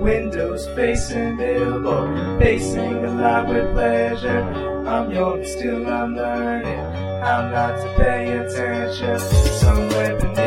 Windows facing billboard, facing a lot with pleasure. I'm young, still I'm learning how not to pay attention. Somewhere beneath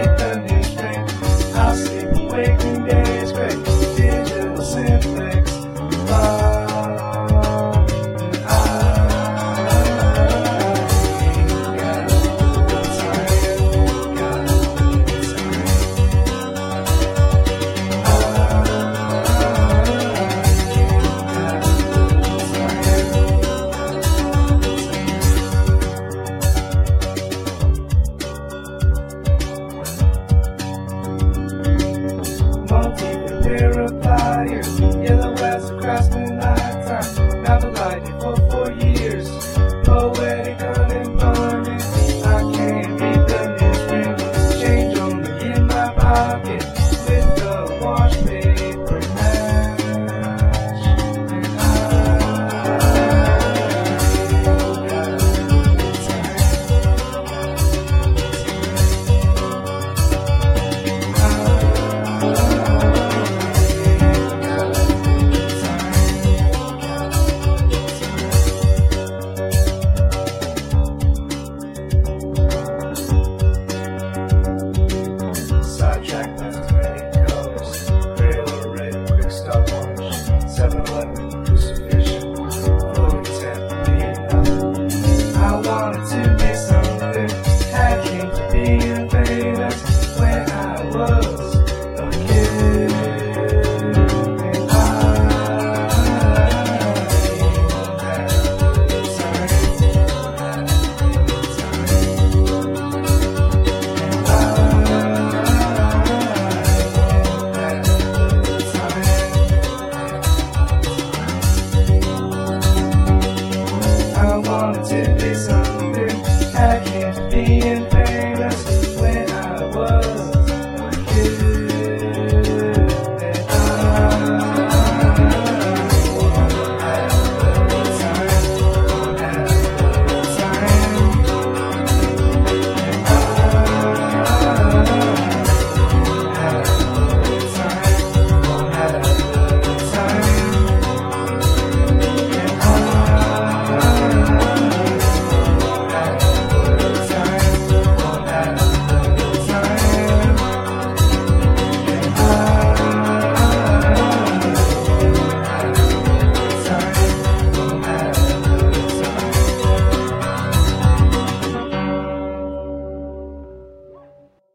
fire.